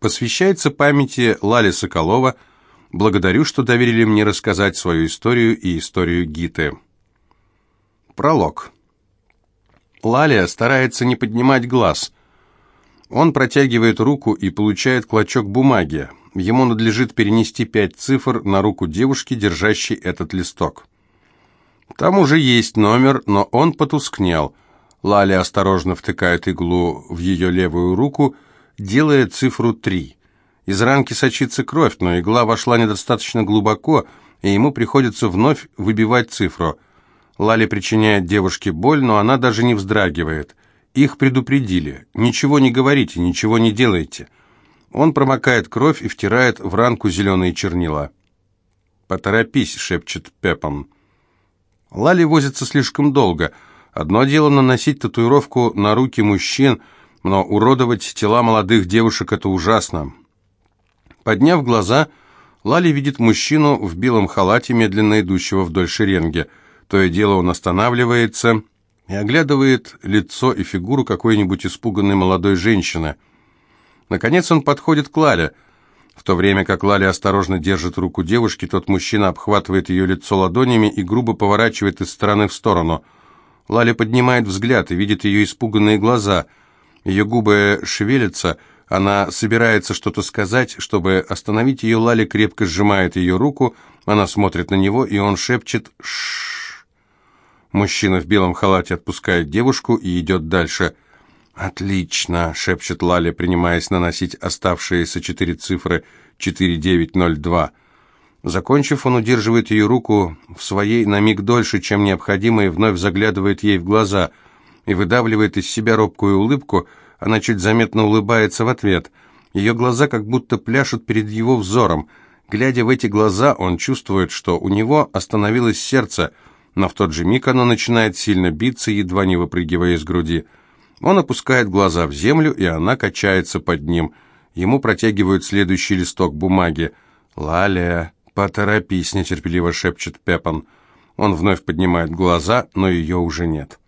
Посвящается памяти Лали Соколова. Благодарю, что доверили мне рассказать свою историю и историю Гиты. Пролог. Лалия старается не поднимать глаз. Он протягивает руку и получает клочок бумаги. Ему надлежит перенести пять цифр на руку девушки, держащей этот листок. Там уже есть номер, но он потускнел. Лали осторожно втыкает иглу в ее левую руку, делая цифру три. Из ранки сочится кровь, но игла вошла недостаточно глубоко, и ему приходится вновь выбивать цифру. Лали причиняет девушке боль, но она даже не вздрагивает. Их предупредили. Ничего не говорите, ничего не делайте. Он промокает кровь и втирает в ранку зеленые чернила. «Поторопись», — шепчет Пеппом. Лали возится слишком долго. Одно дело наносить татуировку на руки мужчин, но уродовать тела молодых девушек – это ужасно. Подняв глаза, Лали видит мужчину в белом халате, медленно идущего вдоль шеренги. То и дело он останавливается и оглядывает лицо и фигуру какой-нибудь испуганной молодой женщины. Наконец он подходит к Лале – в то время как Лали осторожно держит руку девушки, тот мужчина обхватывает ее лицо ладонями и грубо поворачивает из стороны в сторону. Лали поднимает взгляд и видит ее испуганные глаза. Ее губы шевелятся, она собирается что-то сказать, чтобы остановить ее, Лали крепко сжимает ее руку, она смотрит на него, и он шепчет «Шшш». Мужчина в белом халате отпускает девушку и идет дальше – «Отлично!» — шепчет Лаля, принимаясь наносить оставшиеся четыре цифры 4902. Закончив, он удерживает ее руку в своей на миг дольше, чем необходимо, и вновь заглядывает ей в глаза и выдавливает из себя робкую улыбку. Она чуть заметно улыбается в ответ. Ее глаза как будто пляшут перед его взором. Глядя в эти глаза, он чувствует, что у него остановилось сердце, но в тот же миг оно начинает сильно биться, едва не выпрыгивая из груди. Он опускает глаза в землю, и она качается под ним. Ему протягивают следующий листок бумаги. «Лаля, поторопись», — нетерпеливо шепчет Пеппан. Он вновь поднимает глаза, но ее уже нет.